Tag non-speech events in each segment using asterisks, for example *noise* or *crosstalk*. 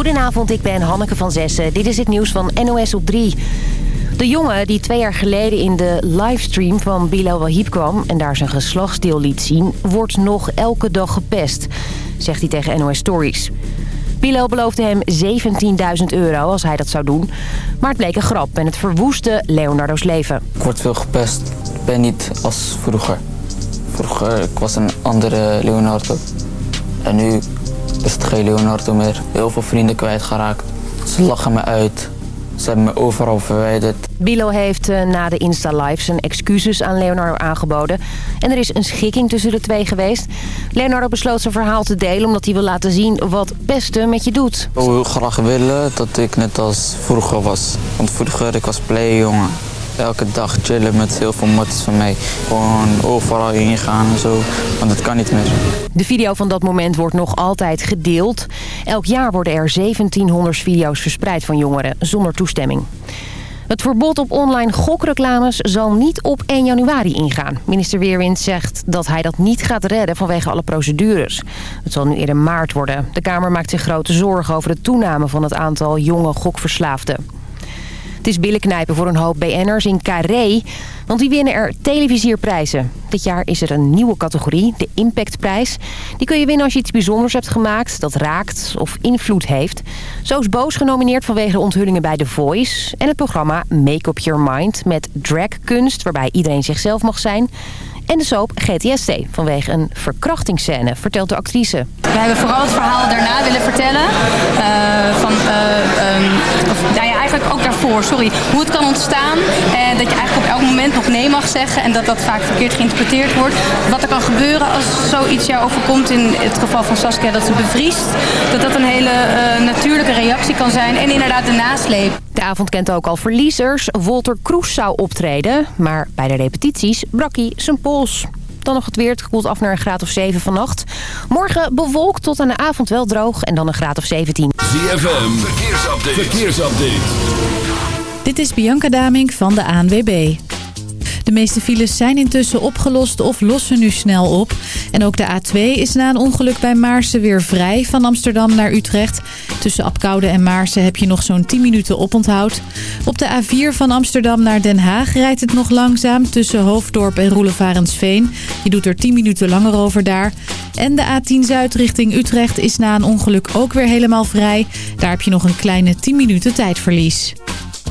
Goedenavond, ik ben Hanneke van Zessen. Dit is het nieuws van NOS op 3. De jongen die twee jaar geleden in de livestream van Bilal Wahib kwam... en daar zijn geslachtsdeel liet zien, wordt nog elke dag gepest, zegt hij tegen NOS Stories. Bilal beloofde hem 17.000 euro als hij dat zou doen. Maar het bleek een grap en het verwoestte Leonardo's leven. Ik word veel gepest. Ik ben niet als vroeger. Vroeger ik was een andere Leonardo. En nu is het geen Leonardo meer. Heel veel vrienden kwijtgeraakt. Ze lachen me uit. Ze hebben me overal verwijderd. Bilo heeft eh, na de Insta-live zijn excuses aan Leonardo aangeboden. En er is een schikking tussen de twee geweest. Leonardo besloot zijn verhaal te delen omdat hij wil laten zien wat pesten met je doet. Ik zou heel graag willen dat ik net als vroeger was. Want vroeger ik was playjongen. Elke dag chillen met heel veel matties van mij. Gewoon overal ingaan en zo. Want dat kan niet meer. De video van dat moment wordt nog altijd gedeeld. Elk jaar worden er 1700 video's verspreid van jongeren zonder toestemming. Het verbod op online gokreclames zal niet op 1 januari ingaan. Minister Weerwind zegt dat hij dat niet gaat redden vanwege alle procedures. Het zal nu eerder maart worden. De Kamer maakt zich grote zorgen over de toename van het aantal jonge gokverslaafden. Het is billenknijpen voor een hoop BN'ers in Carré, want die winnen er televisierprijzen. Dit jaar is er een nieuwe categorie, de Impactprijs. Die kun je winnen als je iets bijzonders hebt gemaakt, dat raakt of invloed heeft. Zo is Boos genomineerd vanwege de onthullingen bij The Voice... en het programma Make Up Your Mind met dragkunst, waarbij iedereen zichzelf mag zijn... En de soap GTST vanwege een verkrachtingsscène, vertelt de actrice. We hebben vooral het verhaal daarna willen vertellen. Uh, van, uh, um, of, nou ja, eigenlijk ook daarvoor, sorry. Hoe het kan ontstaan en dat je eigenlijk op elk moment nog nee mag zeggen. En dat dat vaak verkeerd geïnterpreteerd wordt. Wat er kan gebeuren als zoiets jou overkomt in het geval van Saskia dat ze bevriest. Dat dat een hele uh, natuurlijke reactie kan zijn. En inderdaad de nasleep. De avond kent ook al verliezers. Walter Kroes zou optreden. Maar bij de repetities brak hij zijn pols. Dan nog het weer. Het koelt af naar een graad of 7 vannacht. Morgen bewolkt tot aan de avond wel droog. En dan een graad of 17. ZFM. Verkeersupdate. Verkeersupdate. Dit is Bianca Damink van de ANWB. De meeste files zijn intussen opgelost of lossen nu snel op. En ook de A2 is na een ongeluk bij Maarsen weer vrij van Amsterdam naar Utrecht. Tussen Apkoude en Maarsen heb je nog zo'n 10 minuten oponthoud. Op de A4 van Amsterdam naar Den Haag rijdt het nog langzaam tussen Hoofddorp en Roelevarensveen. Je doet er 10 minuten langer over daar. En de A10 Zuid richting Utrecht is na een ongeluk ook weer helemaal vrij. Daar heb je nog een kleine 10 minuten tijdverlies.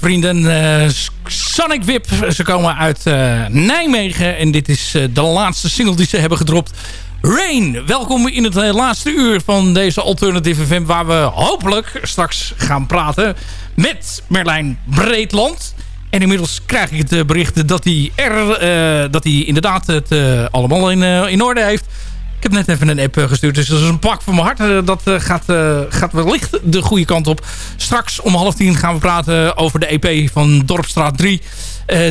Vrienden. Sonic Whip, ze komen uit Nijmegen. En dit is de laatste single die ze hebben gedropt. Rain, welkom in het laatste uur van deze Alternative FM... waar we hopelijk straks gaan praten met Merlijn Breedland. En inmiddels krijg ik het bericht dat hij, er, dat hij inderdaad het allemaal in, in orde heeft... Heb net even een app eh, gestuurd, dus dat is een pak van mijn hart. Eh, dat eh, gaat, gaat wellicht de goede kant op. Straks om half tien gaan we praten over de EP van Dorpstraat 3.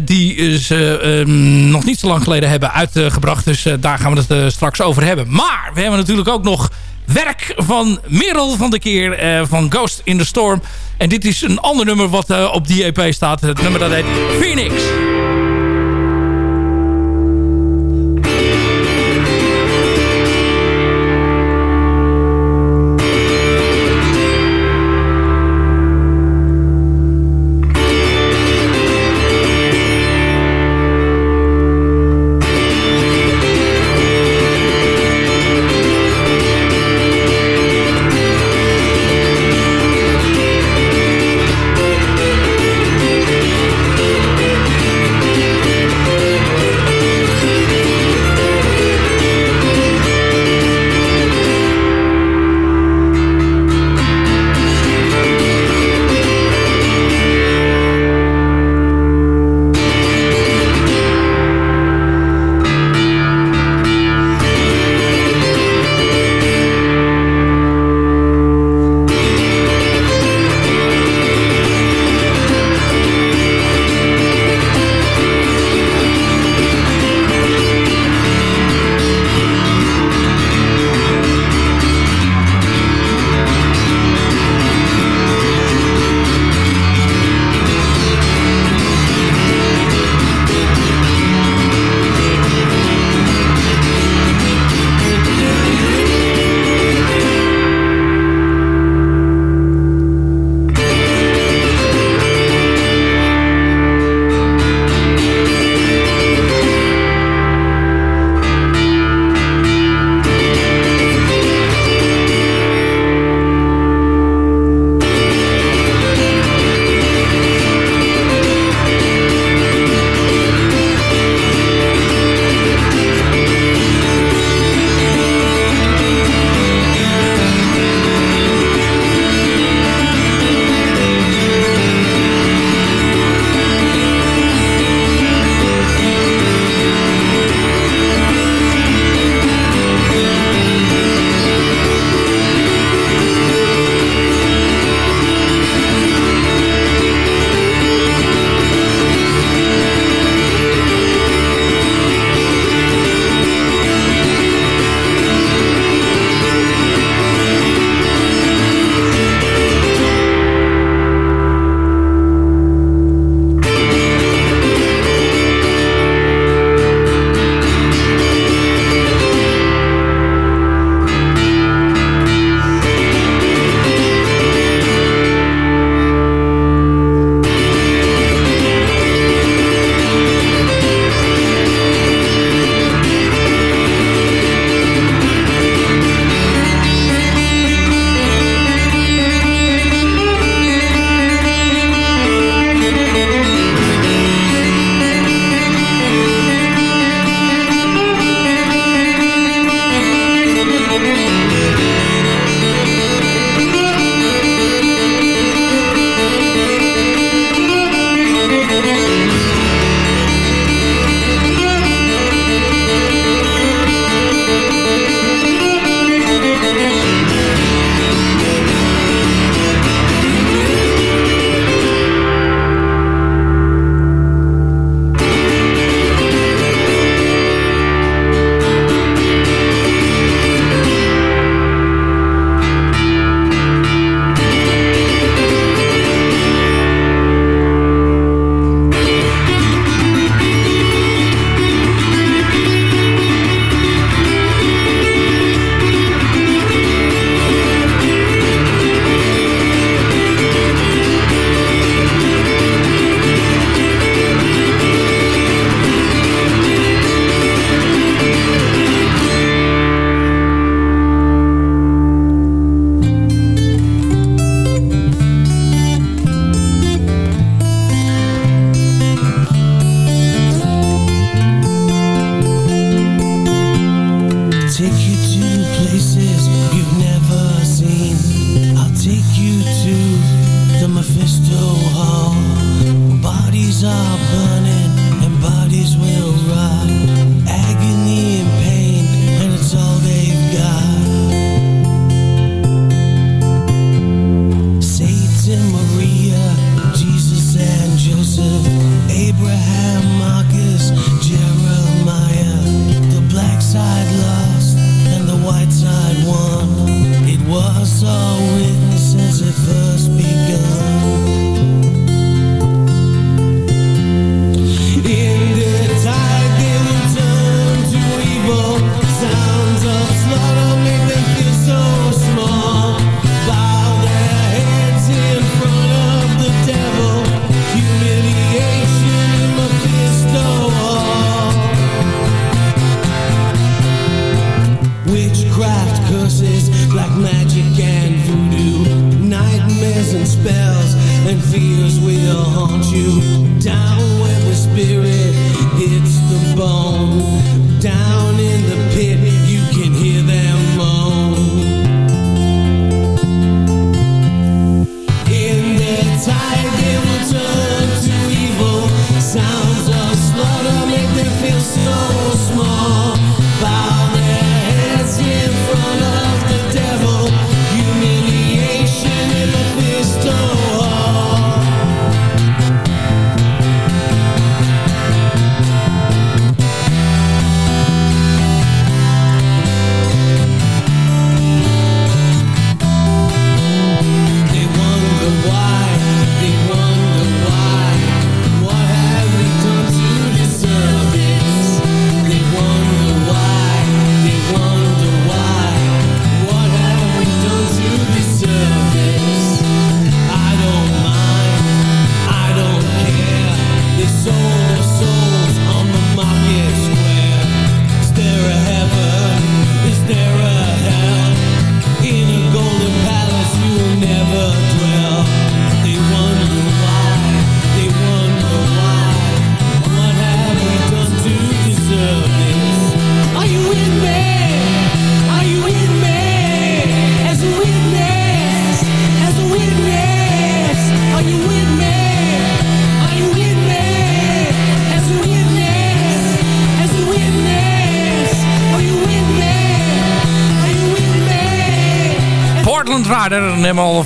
die ze ehm, nog niet zo lang geleden hebben uitgebracht. Dus daar gaan we het straks over hebben. Maar we hebben natuurlijk ook nog werk van Merel van de Keer van Ghost in the Storm. En dit is een ander nummer wat op die EP staat. Het nummer dat heet Phoenix.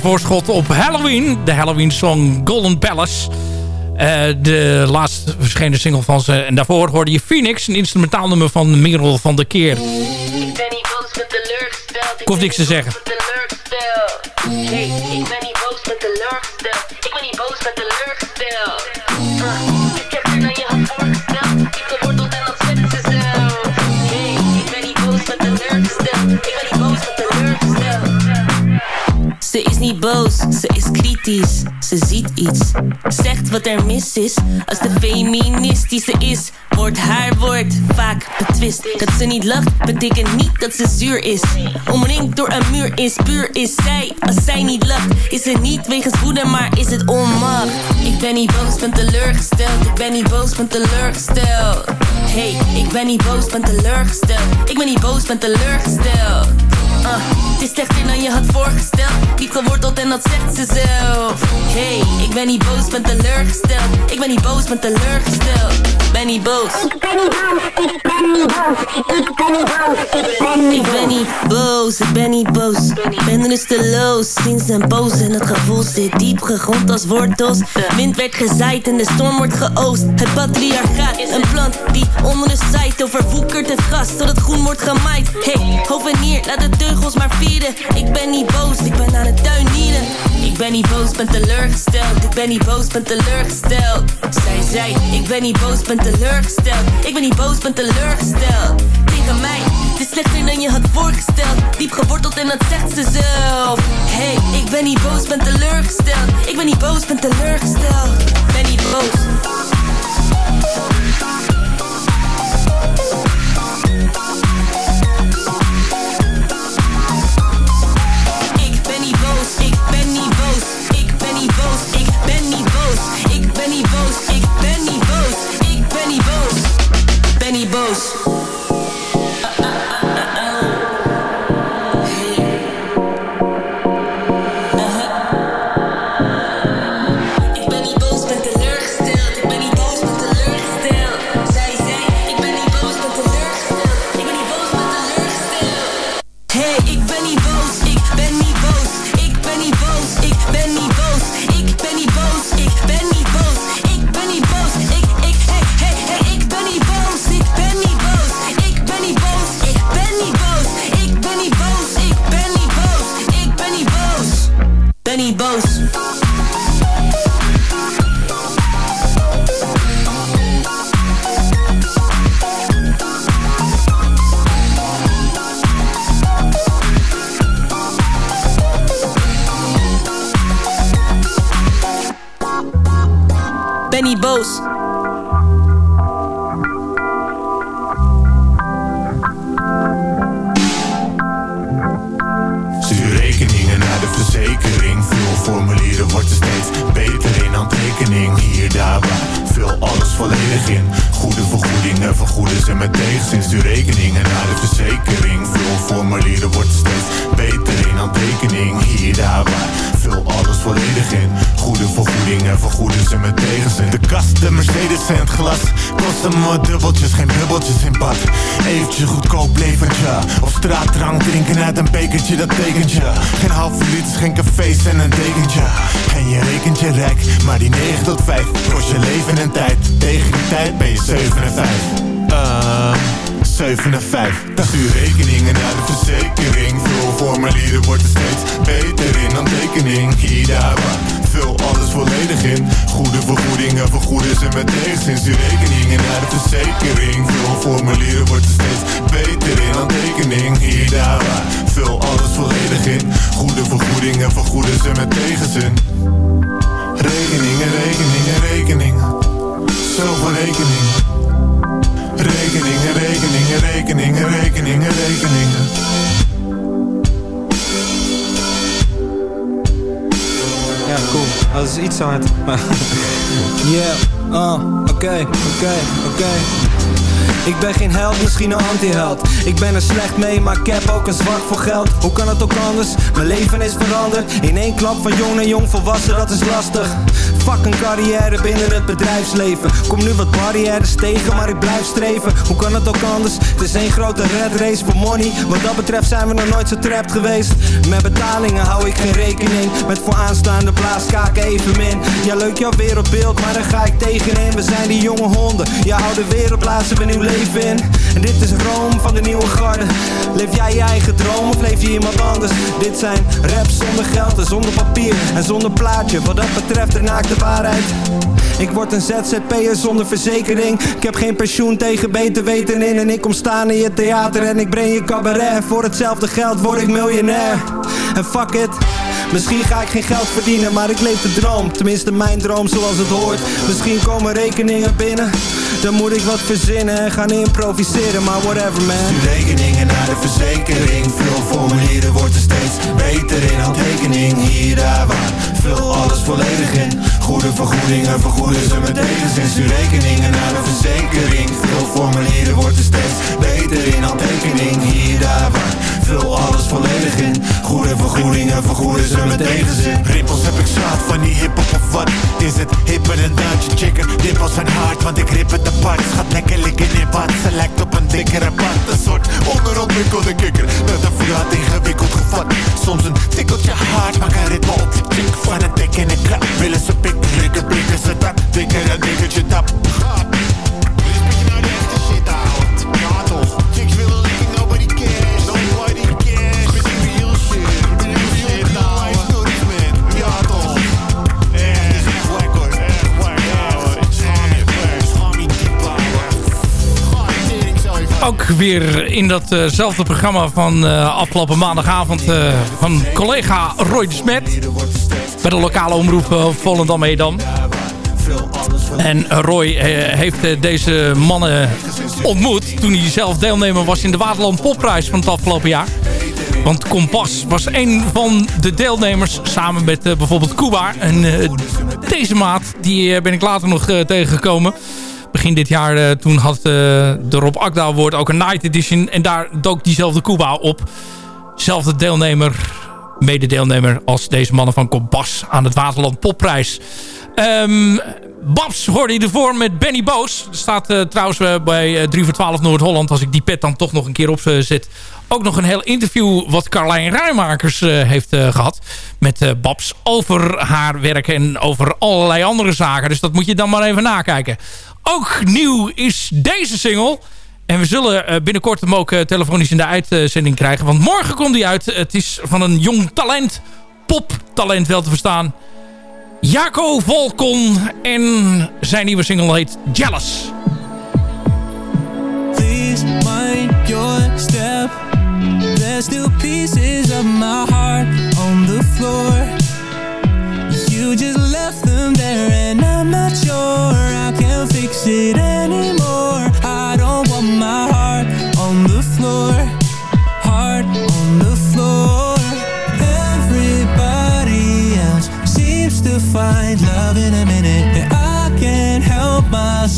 Voorschot op Halloween. De Halloween-song Golden Palace. Uh, de laatst verschenen single van ze. En daarvoor hoorde je Phoenix, een instrumentaal nummer van Merel van der Keer. Ik de lurkstel. Ik hoef niks te zeggen. Ze is niet boos, ze is kritisch. Ze ziet iets, zegt wat er mis is. Als de feministische is, wordt haar woord vaak betwist. Dat ze niet lacht, betekent niet dat ze zuur is. Omringd door een muur is puur is zij. Als zij niet lacht, is het niet wegens woede, maar is het onmacht. Ik ben niet boos, ben teleurgesteld. Ik ben niet boos, ben teleurgesteld. Hey, ik ben niet boos, ben teleurgesteld. Ik ben niet boos, ben teleurgesteld. Uh, het is slechter dan je had voorgesteld. Diep geworteld en dat zegt ze zelf. Hey, ik ben niet boos, ben teleurgesteld. Ik ben niet boos, ben teleurgesteld. Ben niet boos. Ik ben niet boos, ik ben niet boos. Ik ben niet boos, ik ben niet boos. Ik ben niet boos, ik ben niet boos. Ik ben rusteloos, sinds en boos En het gevoel zit diep gegrond als wortels. Wind werd gezaaid en de storm wordt geoost. Het patriarchaat, een plant die onder de zijt Overwoekert het gras tot het groen wordt gemaaid. Hey, hovenier, laat het deur maar Ik ben niet boos, ik ben aan het tuinieren. Ik ben niet boos, ben teleurgesteld. Ik ben niet boos, ben teleurgesteld. Zij zei, ik ben niet boos, ben teleurgesteld. Ik ben niet boos, ben teleurgesteld. Tegen mij, het is slechter dan je had voorgesteld. Diep geworteld en dat zegt ze zelf. Hey, ik ben niet boos, ben teleurgesteld. Ik ben niet boos, ben teleurgesteld. Ben niet boos Goede vergoedingen vergoeden ze met tegenzin. Rekeningen, rekeningen, rekeningen. Zoveel rekeningen. Rekeningen, rekeningen, rekeningen, rekeningen, rekeningen. Ja, cool. Dat is iets hard. *laughs* yeah, oh, oké, oké, oké. Ik ben geen held, misschien een anti-held. Ik ben er slecht mee, maar ik heb ook een zwak voor geld. Hoe kan het ook anders? Mijn leven is veranderd. In één klap van jong naar jong volwassen, dat is lastig. Fuck een carrière binnen het bedrijfsleven. Kom nu wat barrières tegen, maar ik blijf streven. Hoe kan het ook anders? Het is één grote red race voor money. Wat dat betreft zijn we nog nooit zo trapped geweest. Met betalingen hou ik geen rekening Met vooraanstaande blaaskaken evenmin Ja leuk jouw wereldbeeld, maar daar ga ik tegenin. We zijn die jonge honden, je oude wereld blazen we nieuw En dit is Rome van de nieuwe garde. Leef jij je eigen droom of leef je iemand anders? Dit zijn raps zonder geld en zonder papier En zonder plaatje, wat dat betreft de naakte waarheid. Ik word een ZZP'er zonder verzekering. Ik heb geen pensioen tegen beter weten in. En ik kom staan in je theater en ik breng je cabaret. Voor hetzelfde geld word ik miljonair. En fuck it Misschien ga ik geen geld verdienen, maar ik leef de droom. Tenminste mijn droom zoals het hoort. Misschien komen rekeningen binnen Dan moet ik wat verzinnen. En gaan improviseren Maar whatever man. Stuur rekeningen naar de verzekering. Veel formulieren wordt er steeds beter in. Handtekening Hier, daar, waar. Vul alles volledig in. Goede vergoedingen vergoeden ze met tegenzin Stuur rekeningen naar de verzekering. Veel formulieren wordt er steeds beter in. Handtekening Hier, daar, waar Vul alles volledig in. Goede vergoedingen vergoeden ze met tegenzin. Rippels heb ik zat van die hiphop of wat Is het? Hipper en Duitse chicken. Rippels zijn hard want ik rip het apart. Schat lekker liggen in bad Ze lijkt op een dikkere pad. Een soort onderontwikkelde kikker Met een verlaat ingewikkeld gevat. Soms een tikkeltje hard Maak een ritme op. Chick Van een tik in een klap Willen ze pikken, likken, blikken ze dat. Dikker en dikkertje tap Ook weer in datzelfde programma van uh, afgelopen maandagavond uh, van collega Roy de Smet. Bij de lokale omroep uh, Volendam-Edam. En Roy heeft deze mannen ontmoet toen hij zelf deelnemer was in de Waterland Popprijs van het afgelopen jaar. Want Kompas was een van de deelnemers samen met bijvoorbeeld Cuba. En deze maat, die ben ik later nog tegengekomen begin dit jaar, uh, toen had uh, de Rob Akda Award ook een Night Edition. En daar dook diezelfde Cuba op. Zelfde deelnemer, mededeelnemer als deze mannen van Kompas aan het Waterland Popprijs. Um, Babs hoorde je ervoor met Benny Boos. Staat uh, trouwens bij 3 voor 12 Noord-Holland, als ik die pet dan toch nog een keer opzet... ook nog een heel interview wat Carlijn Ruimakers heeft gehad met Babs... over haar werk en over allerlei andere zaken. Dus dat moet je dan maar even nakijken. Ook nieuw is deze single. En we zullen eh, binnenkort hem ook eh, telefonisch in de uitzending krijgen. Want morgen komt hij uit. Het is van een jong talent. Poptalent wel te verstaan. Jaco Volkon. En zijn nieuwe single heet Jealous. Please mind your step. There's still pieces of my heart.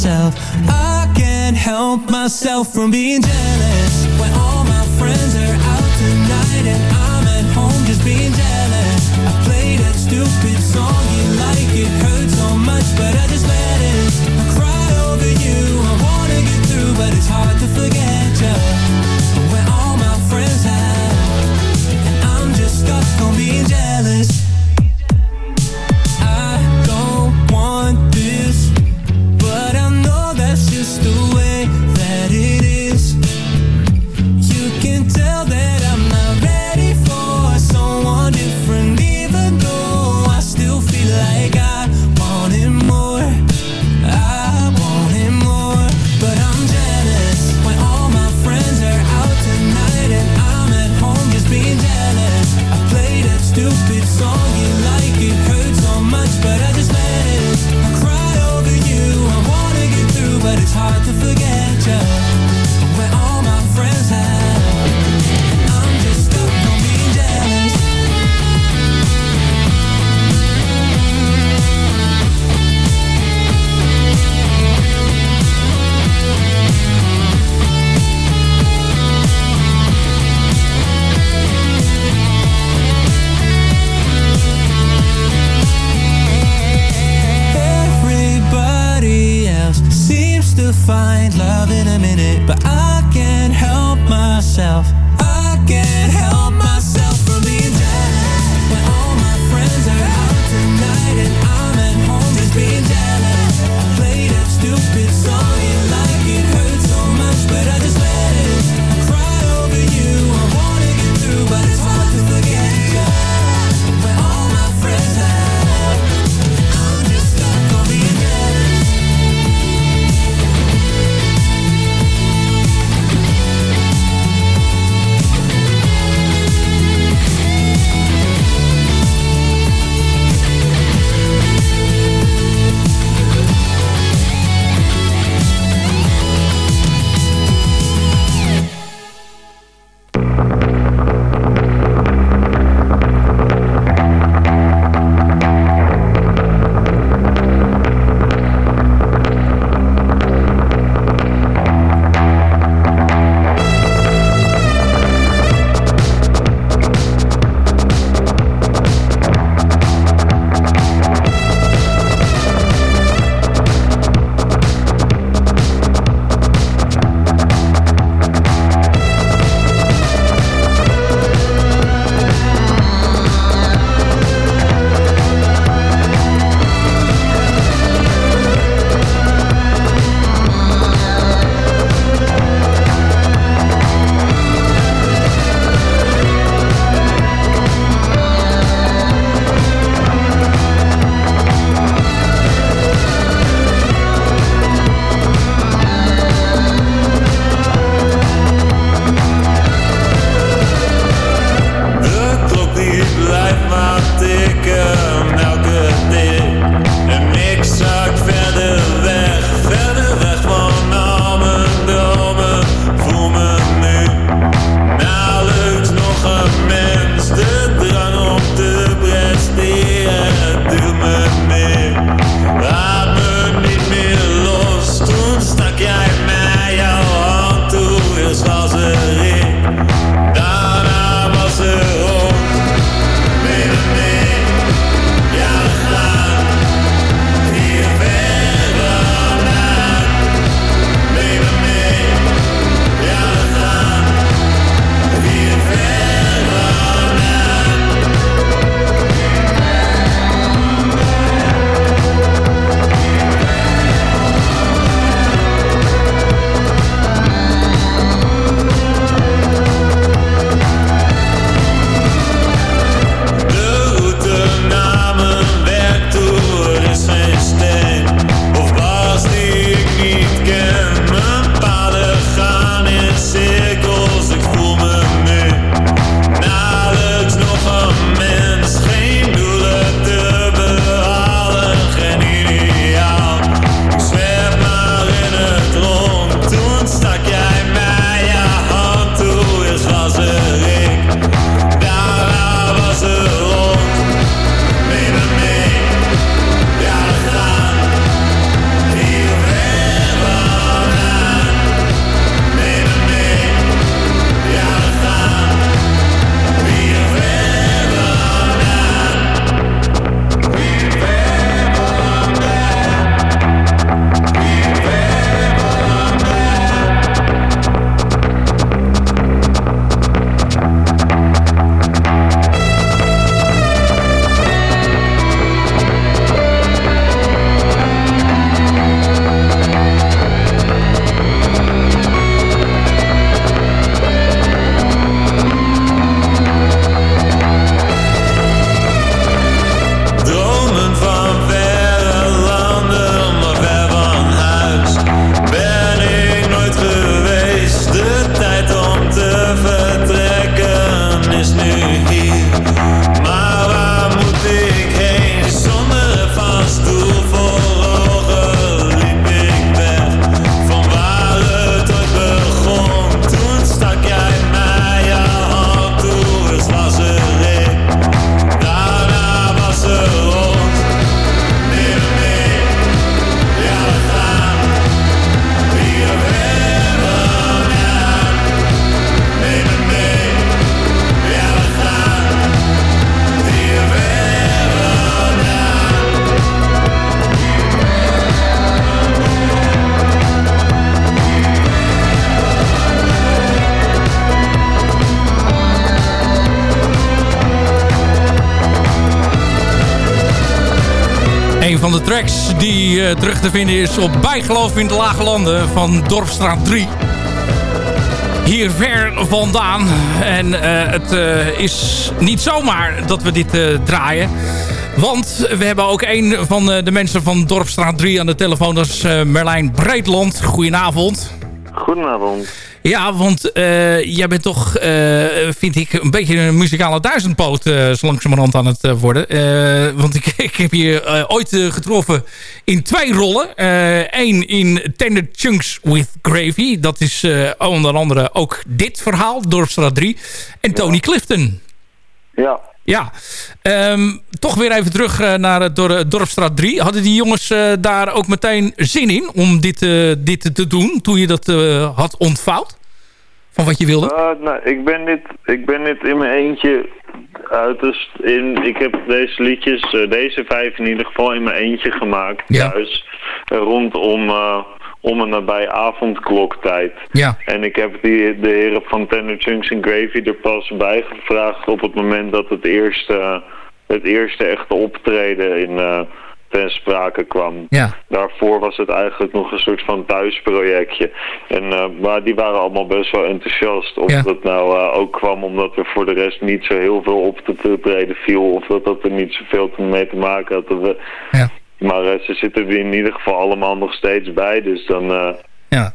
myself. I can't help myself from being jealous. When all my friends are out tonight And I'm at home just being jealous. find love in a minute, but I can't help myself. I can't help myself. macht ik hem nou te vinden is op Bijgeloof in de Lage Landen van Dorpstraat 3. Hier ver vandaan. En eh, het eh, is niet zomaar dat we dit eh, draaien. Want we hebben ook een van de mensen van Dorpstraat 3 aan de telefoon. Dat is Merlijn Breedland. Goedenavond. Goedenavond. Ja, want eh, jij bent toch, eh, vind ik, een beetje een muzikale duizendpoot uh, zo langzamerhand aan het worden. Want ik, *laughs* ik heb je ooit getroffen in twee rollen. Eén in Tender Chunks with Gravy. Dat is onder andere ook dit verhaal, Dorpstraat 3. En Tony ja. Clifton. Ja. Ja, um, toch weer even terug naar het Dorpstraat 3. Hadden die jongens uh, daar ook meteen zin in om dit, uh, dit te doen toen je dat uh, had ontvouwd? Van wat je wilde? nou, ik ben dit, ik ben dit in mijn eentje uiterst in. Ik heb deze liedjes, deze vijf in ieder geval in mijn eentje gemaakt ja. thuis. Rondom om en nabij avondkloktijd. Ja. En ik heb die, de heren van Tender Chunks en Gravy er pas bij gevraagd op het moment dat het eerste, het eerste echte optreden in, uh, ten sprake kwam. Ja. Daarvoor was het eigenlijk nog een soort van thuisprojectje. En, uh, maar die waren allemaal best wel enthousiast. Of ja. dat nou uh, ook kwam omdat er voor de rest niet zo heel veel op te treden viel. Of dat dat er niet zoveel mee te maken had. Dat we, ja. Maar uh, ze zitten er in ieder geval allemaal nog steeds bij. Dus dan... Uh, ja.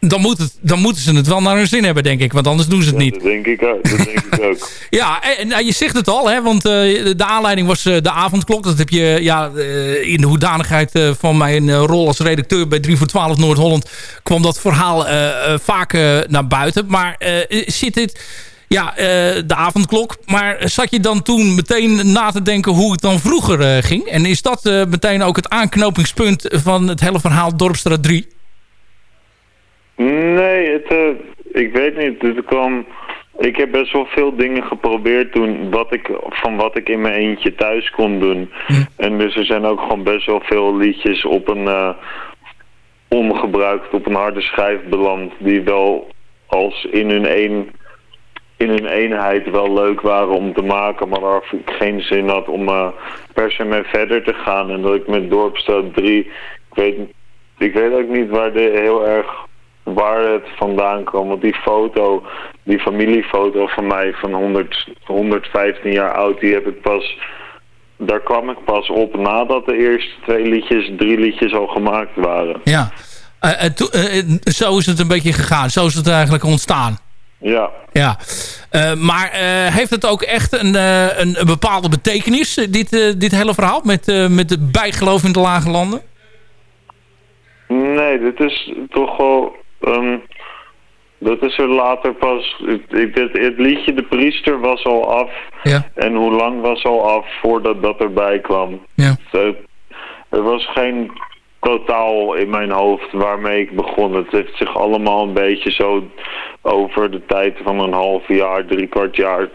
Dan, moet het, dan moeten ze het wel naar hun zin hebben, denk ik. Want anders doen ze het ja, niet. Dat denk ik ook. Dat denk ik ook. *laughs* ja, en, en, je zegt het al, hè, want uh, de aanleiding was uh, de avondklok. Dat heb je ja, uh, in de hoedanigheid van mijn rol als redacteur bij 3 voor 12 Noord-Holland... kwam dat verhaal vaak naar buiten. Maar zit dit... Ja, uh, de avondklok. Maar zat je dan toen meteen na te denken hoe het dan vroeger uh, ging? En is dat uh, meteen ook het aanknopingspunt van het hele verhaal Dorpstraat 3? Nee, het, ik weet niet. Het kwam... Ik heb best wel veel dingen geprobeerd toen wat ik, van wat ik in mijn eentje thuis kon doen. Hm. En dus er zijn ook gewoon best wel veel liedjes op een ongebruikt, op een harde schijf beland. Die wel als in hun één in hun eenheid wel leuk waren om te maken, maar waar ik geen zin had om uh, per se mee verder te gaan. En dat ik met Dorpstraat 3, ik weet, ik weet ook niet waar de heel erg waar het vandaan kwam. Want die foto, die familiefoto van mij van 100, 115 jaar oud, die heb ik pas, daar kwam ik pas op nadat de eerste twee liedjes, drie liedjes al gemaakt waren. Ja, uh, uh, zo is het een beetje gegaan, zo is het eigenlijk ontstaan. Ja. Ja, uh, maar uh, heeft het ook echt een, uh, een, een, bepaalde betekenis, dit, dit hele verhaal, met, met de bijgeloof in de lage landen? Nee, dit is toch wel... Um, dat is er later pas... Het, het, het, liedje De Priester was al af. Ja. En hoe lang was al af voordat dat erbij kwam. Ja. Dus, er was geen totaal in mijn hoofd waarmee ik begon. Het heeft zich allemaal een beetje zo over de tijd van een half jaar, drie kwart jaar,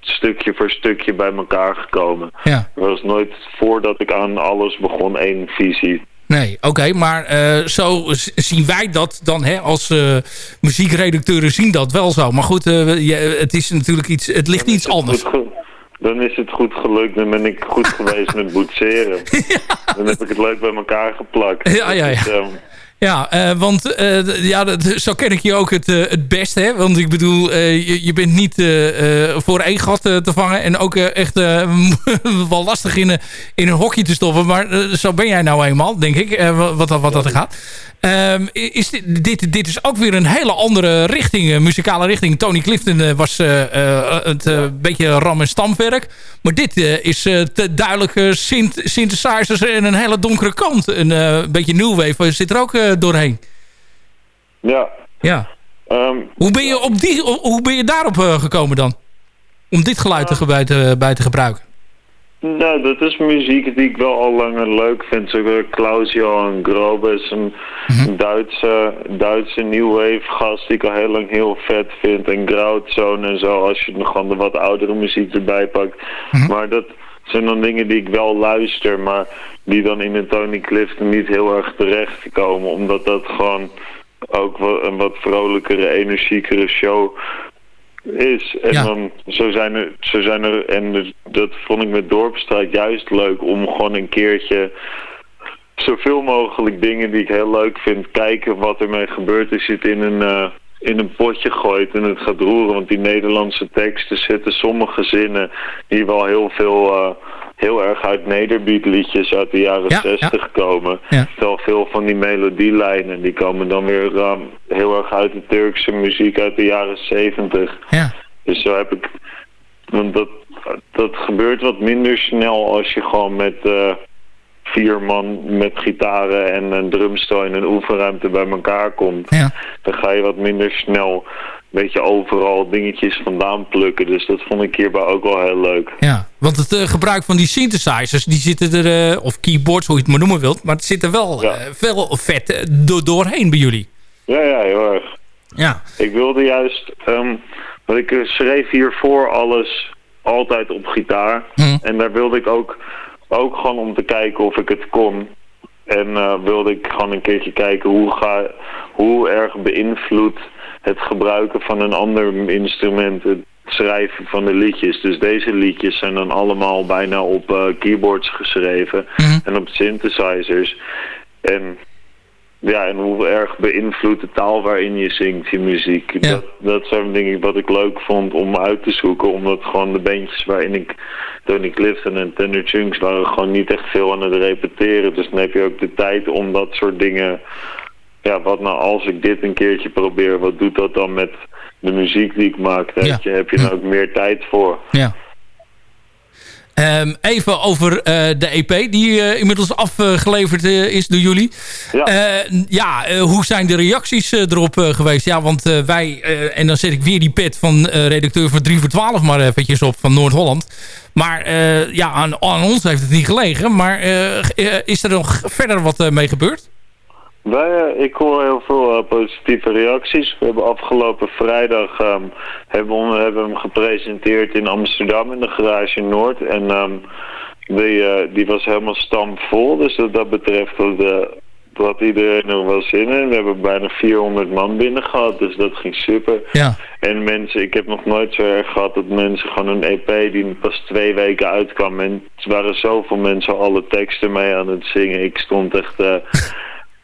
stukje voor stukje bij elkaar gekomen. Ja. Er was nooit voordat ik aan alles begon één visie. Nee, oké, okay, maar uh, zo zien wij dat dan hè, als uh, muziekredacteuren zien dat wel zo. Maar goed, uh, ja, het is natuurlijk iets, het ligt iets anders. Dan is het goed gelukt. Dan ben ik goed geweest met boetseren. *laughs* ja. Dan heb ik het leuk bij elkaar geplakt. Ja, ja, ja. Dus, um, ja, uh, want uh, ja, zo ken ik je ook het, uh, het beste. Hè? Want ik bedoel, je, je bent niet voor één gat te vangen. En ook echt *laughs* wel lastig in, in een hokje te stoppen. Maar zo ben jij nou eenmaal, denk ik, wat, wat, wat dat gaat. Um, is dit, dit, is ook weer een hele andere richting, muzikale richting. Tony Clifton was het beetje ram- en stamwerk. Maar dit is te duidelijk synth synthesizers en een hele donkere kant. Een beetje new wave zit er ook doorheen. Ja. Ja. Um, hoe, ben je op die, hoe ben je daarop gekomen dan? Om dit geluid uh, bij, te, bij te gebruiken? Nou, dat is muziek die ik wel al langer leuk vind. Zo Clausio en Grobes, een mm -hmm. Duitse, Duitse new wave gast die ik al heel lang heel vet vind. En Grautzone en zo, als je nog gewoon de wat oudere muziek erbij pakt. Mhm. Mm -hmm. Maar dat zijn dan dingen die ik wel luister, maar die dan in een Tony Clifton niet heel erg terechtkomen. Omdat dat gewoon ook een wat vrolijkere, energiekere show is. En ja. dan, zo zijn er, zo zijn er, en dat vond ik met Dorpstraat juist leuk om gewoon een keertje zoveel mogelijk dingen die ik heel leuk vind. Kijken wat ermee gebeurt je het in een, eh, in een potje gooit en het gaat roeren. Want die Nederlandse teksten zitten sommige zinnen die wel heel veel... eh, heel erg uit nederbeat liedjes uit de jaren Ja, 60 komen. Ja. Terwijl veel van die melodielijnen die komen dan weer ehm, heel erg uit de Turkse muziek uit de jaren 70. Ja. Dus zo heb ik... Want dat, dat gebeurt wat minder snel als je gewoon met eh, vier man met gitaren en een drumstel in een oefenruimte bij elkaar komt. Ja. Dan ga je wat minder snel een beetje overal dingetjes vandaan plukken. Dus dat vond ik hierbij ook wel heel leuk. Ja, want het eh, gebruik van die synthesizers, die zitten er, eh, of keyboards, hoe je het maar noemen wilt, maar het zit er wel Ja. eh, veel vet door, doorheen bij jullie. Ja, ja, heel erg. Ja, Ik wilde juist, ehm want ik schreef hiervoor alles altijd op gitaar. Hm. En daar wilde ik ook, ook gewoon om te kijken of ik het kon. En eh, wilde ik gewoon een keertje kijken hoe, ga, hoe erg beïnvloedt het gebruiken van een ander instrument het schrijven van de liedjes. Dus deze liedjes zijn dan allemaal bijna op eh, keyboards geschreven Mhm. en op synthesizers. En ja, en hoe erg beïnvloedt de taal waarin je zingt, die muziek. Ja. Dat, dat zijn dingen wat ik leuk vond om uit te zoeken. Omdat gewoon de bandjes waarin ik, Tony Clifton en Tender Chunks waren gewoon niet echt veel aan het repeteren. Dus dan heb je ook de tijd om dat soort dingen... Ja, wat nou als ik dit een keertje probeer, wat doet dat dan met de muziek die ik maak? Daar Ja. heb je- heb je dan ook meer tijd voor. ja. Ehm, even over eh, de EP die eh, inmiddels afgeleverd eh, is door jullie. Ja. Ja, hoe zijn de reacties erop geweest? Ja, want wij, en dan zet ik weer die pet van redacteur van 3 voor 12 maar eventjes op van Noord-Holland. Maar ja, aan, aan ons heeft het niet gelegen. Maar is er nog verder wat mee gebeurd? Wij, eh, ik hoor heel veel eh, positieve reacties. We hebben afgelopen vrijdag ehm, hebben, we, hebben hem gepresenteerd in Amsterdam in de Garage Noord. En ehm, die, eh, die was helemaal stampvol. Dus wat dat betreft had, eh, iedereen er wel zin in. We hebben bijna 400 man binnen gehad, dus dat ging super. Ja. En mensen, ik heb nog nooit zo erg gehad dat mensen gewoon een EP die pas twee weken uitkwam. En er waren zoveel mensen alle teksten mee aan het zingen. Ik stond echt... *laughs*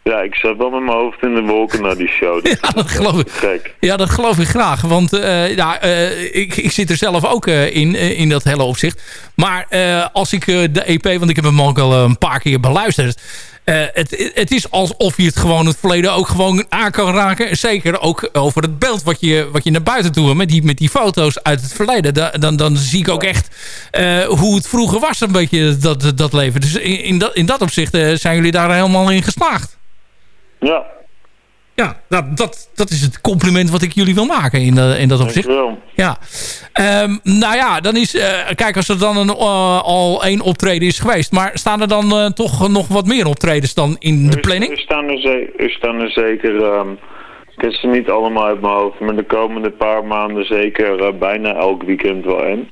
ja, ik zat wel met mijn hoofd in de wolken naar die show. Dus *laughs* Ja, dat geloof ik. Gek. Ja, dat geloof ik graag. Want eh, ja, eh, ik, ik zit er zelf ook eh, in, in dat hele opzicht. Maar als ik de EP, want ik heb hem ook al een paar keer beluisterd. het, het is alsof je het gewoon het verleden ook gewoon aan kan raken. Zeker ook over het beeld wat je, wat je naar buiten toe met die, met die foto's uit het verleden. Da- dan, dan zie ik ook echt hoe het vroeger was een beetje dat, dat leven. Dus in, in, dat, in dat opzicht zijn jullie daar helemaal in geslaagd. Ja, Ja, dat, dat, dat is het compliment wat ik jullie wil maken in, eh, in dat opzicht. dankjewel. Ja. Ehm, nou ja, dan is... eh, kijk, als er dan een, eh, al één optreden is geweest... maar staan er dan toch nog wat meer optredens dan in de planning? Er staan er, er, staan er zeker... ehm, ik heb ze niet allemaal uit mijn hoofd, maar de komende paar maanden zeker bijna elk weekend wel in.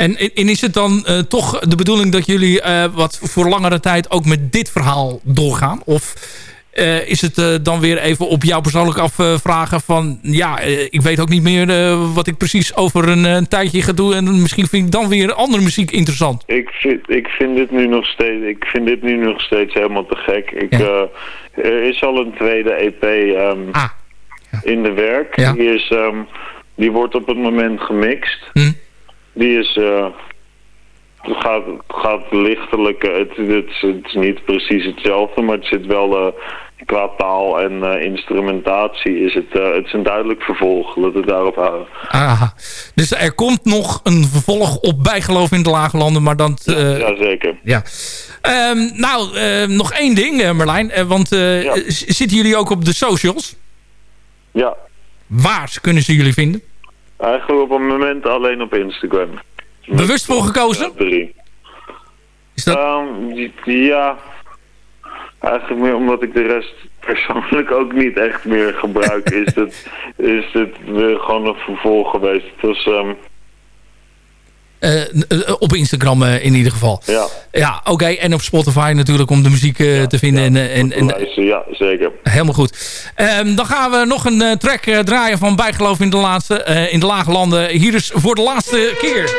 En, en is het dan eh, toch de bedoeling dat jullie eh, wat voor langere tijd ook met dit verhaal doorgaan? Of eh, is het dan weer even op jou persoonlijk afvragen van... ja, ik weet ook niet meer wat ik precies over een, eh, tijdje ga doen... en misschien vind ik dan weer andere muziek interessant. Ik vind, ik vind dit nu nog steeds, ik vind dit nu nog steeds helemaal te gek. Ik, Ja. er is al een tweede EP ehm, Ah. in de werk. Ja. Die, is, ehm, die wordt op het moment gemixt. Hm. Die is, eh, gaat, gaat lichtelijk, eh, het, het, is- het is niet precies hetzelfde, maar het zit wel eh, qua taal en instrumentatie is het, het is een duidelijk vervolg. Laat het daarop houden. Aha. Dus er komt nog een vervolg op bijgeloof in de lage landen, maar dan... eh, Jazeker. Ja. Ehm, nou, eh, nog één ding, Merlijn. Want Ja. zitten jullie ook op de socials? Ja, Waar kunnen ze jullie vinden? Eigenlijk op het moment alleen op Instagram. Bewust voor gekozen? Drie. Is dat... Ehm, ja, eigenlijk meer omdat ik de rest persoonlijk ook niet echt meer gebruik. is het, *laughs* is het weer gewoon een vervolg geweest. Het was, ehm, eh, eh, op Instagram eh, in ieder geval. ja, Ja, oké. En op Spotify natuurlijk om de muziek te vinden. en, eh, en, en, luisteren, ja, zeker. helemaal goed. Ehm, dan gaan we nog een track draaien van Bijgeloof in de, laatste, in de Lage Landen. Hier is voor de laatste keer.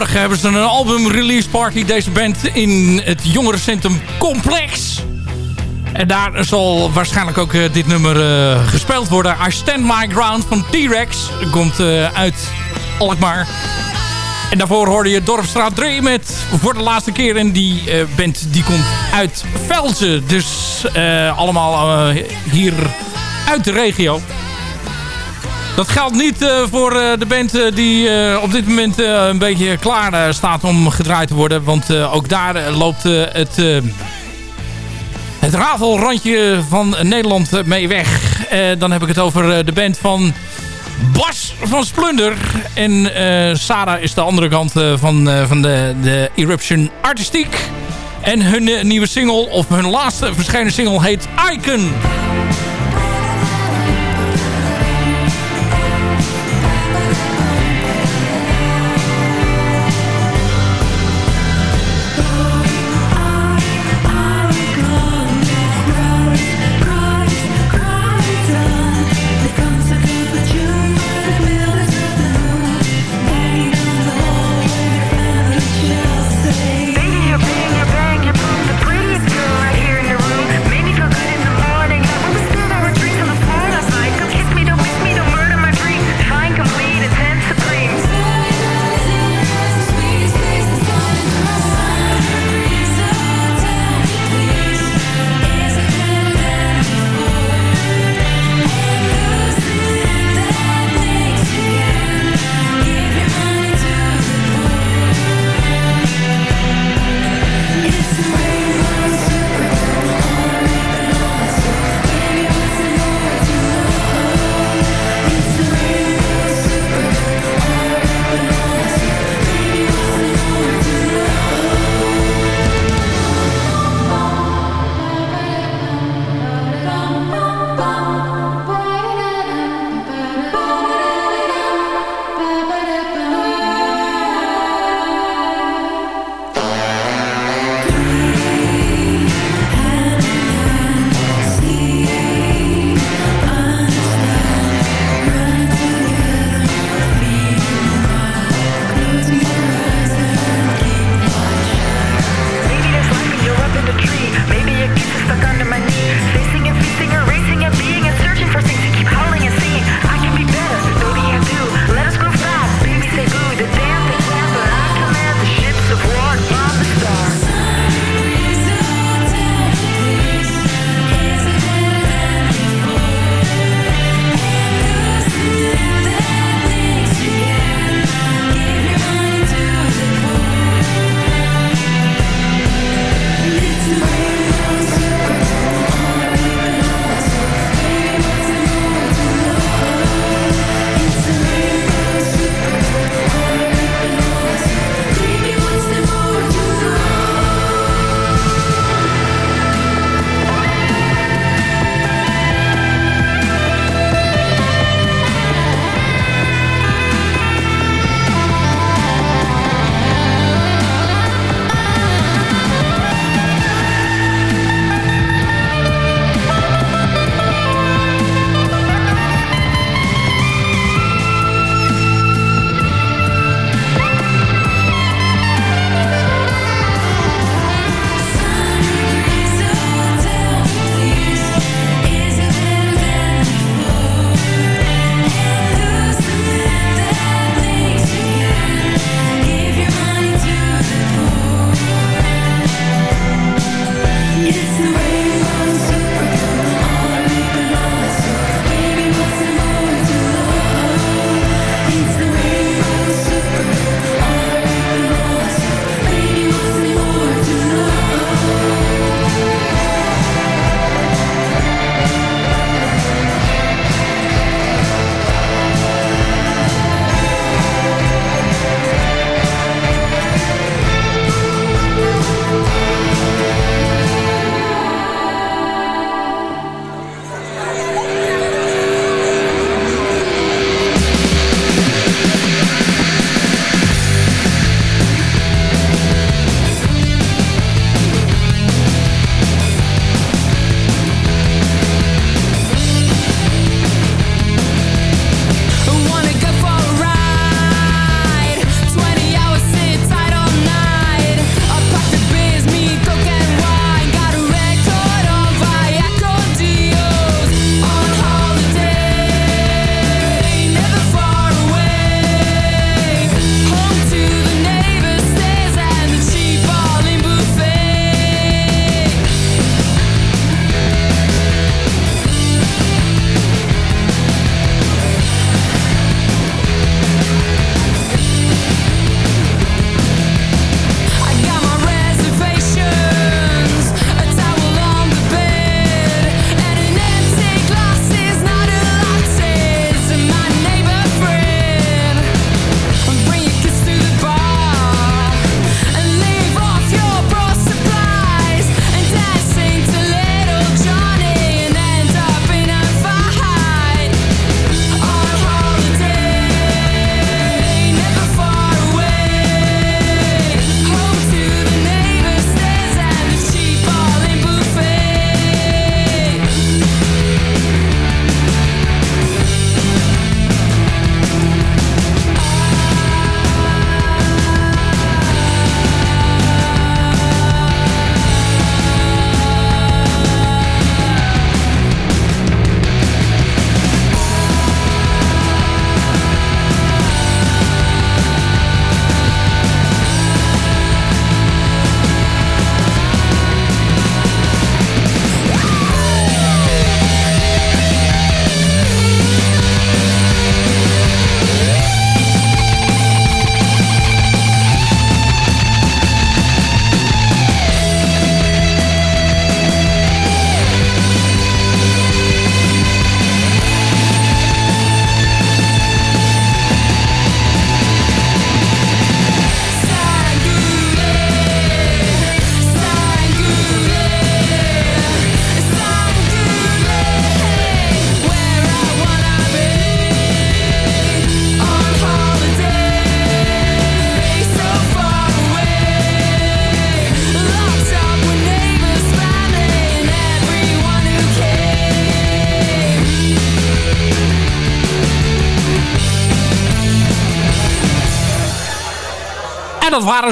Morgen hebben ze een album release party, deze band, in het jongerencentrum Complex. En daar zal waarschijnlijk ook eh, dit nummer eh, gespeeld worden. I Stand My Ground van T-Rex. Komt eh, uit Alkmaar. En daarvoor hoorde je Dorpstraat 3 met voor de laatste keer. En die band die komt uit Velzen. Dus allemaal hier uit de regio. Dat geldt niet eh, voor eh, de band eh, die op dit moment een beetje klaar staat om gedraaid te worden. Want ook daar loopt het, het rafelrandje van Nederland mee weg. Dan heb ik het over de band van Bas van Splunder. En Sarah is de andere kant van, van de, de Eruption Artistiek. En hun nieuwe single, of hun laatste verschenen single, heet Icon.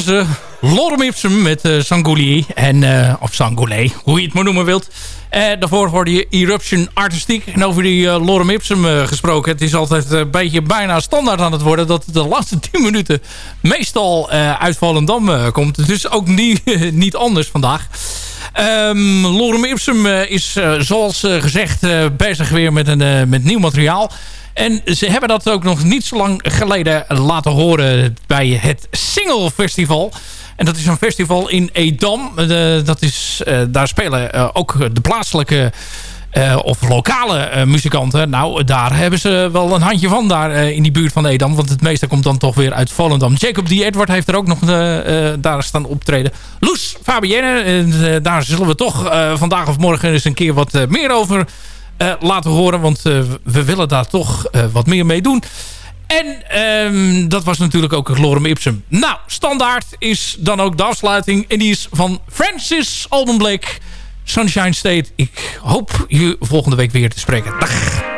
Ze. Lorem Ipsum met uh. En, eh, of Sangoulet, hoe je het maar noemen wilt. Daarvoor hoorde je Eruption Artistiek. En over die Lorem Ipsum gesproken. Het is altijd een beetje bijna standaard aan het worden... dat de laatste *laughs* 10 minuten meestal uit Volendam komt. Is ook niet, *laughs* niet anders vandaag. Um, Lorem Ipsum is, zoals gezegd, bezig weer met, een, met nieuw materiaal. En ze hebben dat ook nog niet zo lang geleden laten horen bij het Single Festival. En dat is een festival in Edam. Uh, dat is, uh, daar spelen uh, ook de plaatselijke of lokale muzikanten. Nou, daar hebben ze wel een handje van daar in die buurt van Edam. Want het meeste komt dan toch weer uit Volendam. Jacob D. Edward heeft er ook nog daar staan optreden. Loes Fabienne, daar zullen we toch vandaag of morgen eens een keer wat meer over laten horen. Want uh, we willen daar toch uh, wat meer mee doen. En um, dat was natuurlijk ook het Lorem Ipsum. Nou, standaard is dan ook de afsluiting. En die is van Francis Alban Blake. Sunshine State. Ik hoop je volgende week weer te spreken. Dag.